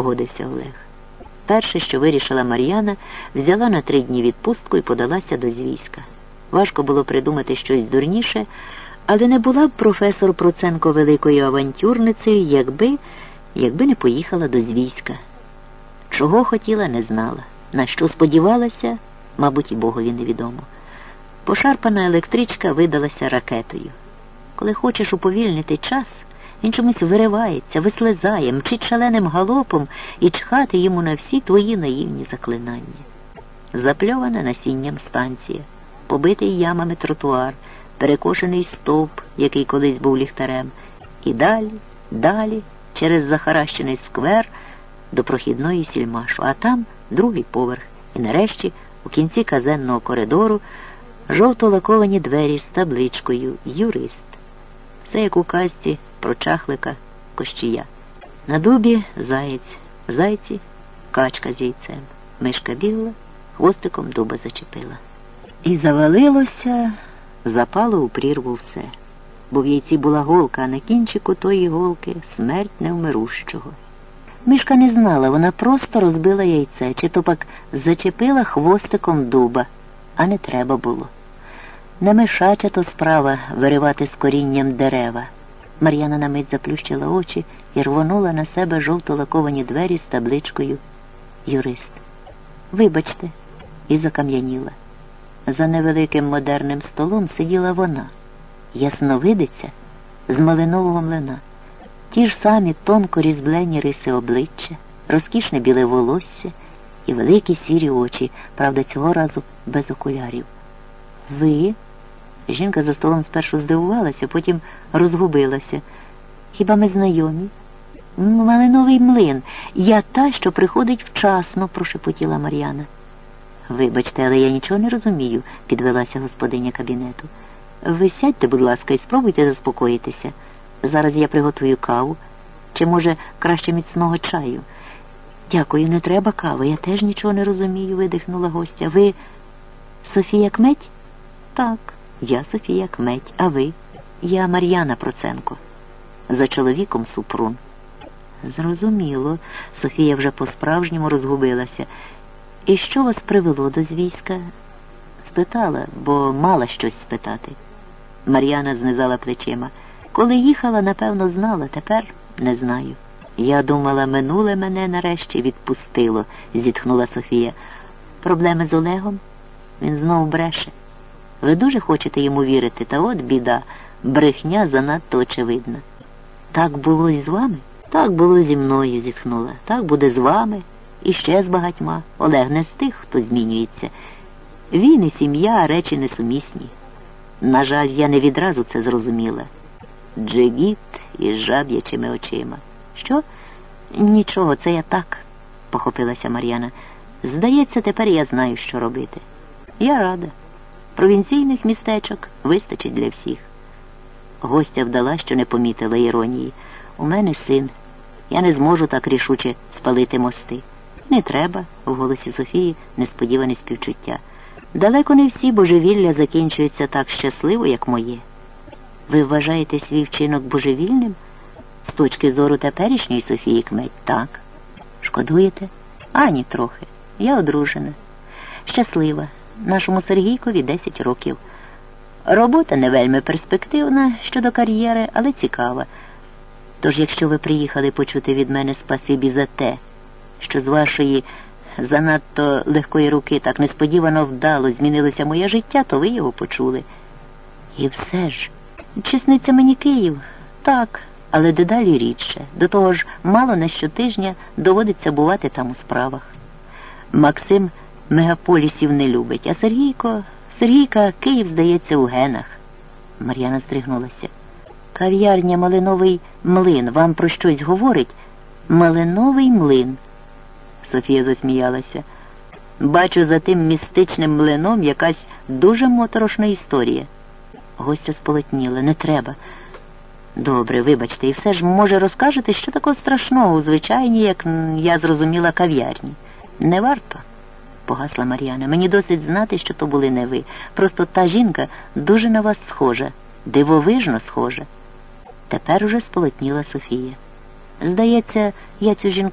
погодився Олег. Перше, що вирішила Мар'яна, взяла на три дні відпустку і подалася до звійська. Важко було придумати щось дурніше, але не була б професор Проценко великою авантюрницею, якби, якби не поїхала до звійська. Чого хотіла, не знала. На що сподівалася, мабуть, і Богові невідомо. Пошарпана електричка видалася ракетою. Коли хочеш уповільнити час, він чомусь виривається, вислизає, мчить шаленим галопом і чхати йому на всі твої наївні заклинання. Запльована насінням станція, побитий ямами тротуар, перекошений стовп, який колись був ліхтарем, і далі, далі, через захаращений сквер до прохідної сільмашу, а там другий поверх, і нарешті, у кінці казенного коридору, жовто лаковані двері з табличкою Юрист. Все як у казці про чахлика кощія. На дубі заєць, зайці качка з яйцем. Мишка бігла, хвостиком дуба зачепила. І завалилося, запало у прірву все. Бо в яйці була голка, а на кінчику тої голки смерть невмирущого. Мишка не знала, вона просто розбила яйце, чи то пак зачепила хвостиком дуба, а не треба було. Не мишача то справа виривати з корінням дерева. Мар'яна на мить заплющила очі і рвонула на себе жовто лаковані двері з табличкою Юрист. Вибачте, і закам'яніла. За невеликим модерним столом сиділа вона, ясновидиця з малинового млина. Ті ж самі тонко різблені риси обличчя, розкішне біле волосся і великі сірі очі, правда, цього разу без окулярів. Ви? Жінка за столом спершу здивувалася, потім розгубилася. Хіба ми знайомі? Малиновий млин. Я та, що приходить вчасно, прошепотіла Мар'яна. Вибачте, але я нічого не розумію, підвелася господиня кабінету. Ви сядьте, будь ласка, і спробуйте заспокоїтися. Зараз я приготую каву. Чи, може, краще міцного чаю? Дякую, не треба кави. Я теж нічого не розумію, видихнула гостя. Ви Софія Кметь? Так. Я Софія Кметь, а ви? Я Мар'яна Проценко. За чоловіком Супрун. Зрозуміло, Софія вже по-справжньому розгубилася. І що вас привело до звійська? Спитала, бо мала щось спитати. Мар'яна знизала плечима. Коли їхала, напевно, знала, тепер не знаю. Я думала, минуле мене нарешті відпустило, зітхнула Софія. Проблеми з Олегом? Він знов бреше. Ви дуже хочете йому вірити, та от біда, брехня занадто очевидна. Так було і з вами? Так було зі мною, зітхнула. Так буде з вами і ще з багатьма. Олег не з тих, хто змінюється. Він і сім'я речі несумісні. На жаль, я не відразу це зрозуміла. Джигіт із жаб'ячими очима. Що? Нічого, це я так, похопилася Мар'яна. Здається, тепер я знаю, що робити. Я рада. Провінційних містечок вистачить для всіх. Гостя вдала, що не помітила іронії. У мене син. Я не зможу так рішуче спалити мости. Не треба, в голосі Софії несподіване співчуття. Далеко не всі божевілля закінчуються так щасливо, як моє. Ви вважаєте свій вчинок божевільним? З точки зору теперішньої Софії Кметь, так. Шкодуєте? Ані трохи. Я одружена. Щаслива нашому Сергійкові 10 років. Робота не вельми перспективна щодо кар'єри, але цікава. Тож, якщо ви приїхали почути від мене спасибі за те, що з вашої занадто легкої руки так несподівано вдало змінилося моє життя, то ви його почули. І все ж, чесниться мені Київ, так, але дедалі рідше. До того ж, мало не щотижня доводиться бувати там у справах. Максим мегаполісів не любить. А Сергійко, Сергійка, Київ, здається, у генах. Мар'яна стригнулася. Кав'ярня Малиновий млин вам про щось говорить? Малиновий млин. Софія засміялася. Бачу за тим містичним млином якась дуже моторошна історія. Гостя сполотніла, не треба. Добре, вибачте, і все ж, може, розкажете, що такого страшного у звичайній, як я зрозуміла, кав'ярні. Не варто погасла Мар'яна. Мені досить знати, що то були не ви. Просто та жінка дуже на вас схожа, дивовижно схожа. Тепер уже сполотніла Софія. Здається, я цю жінку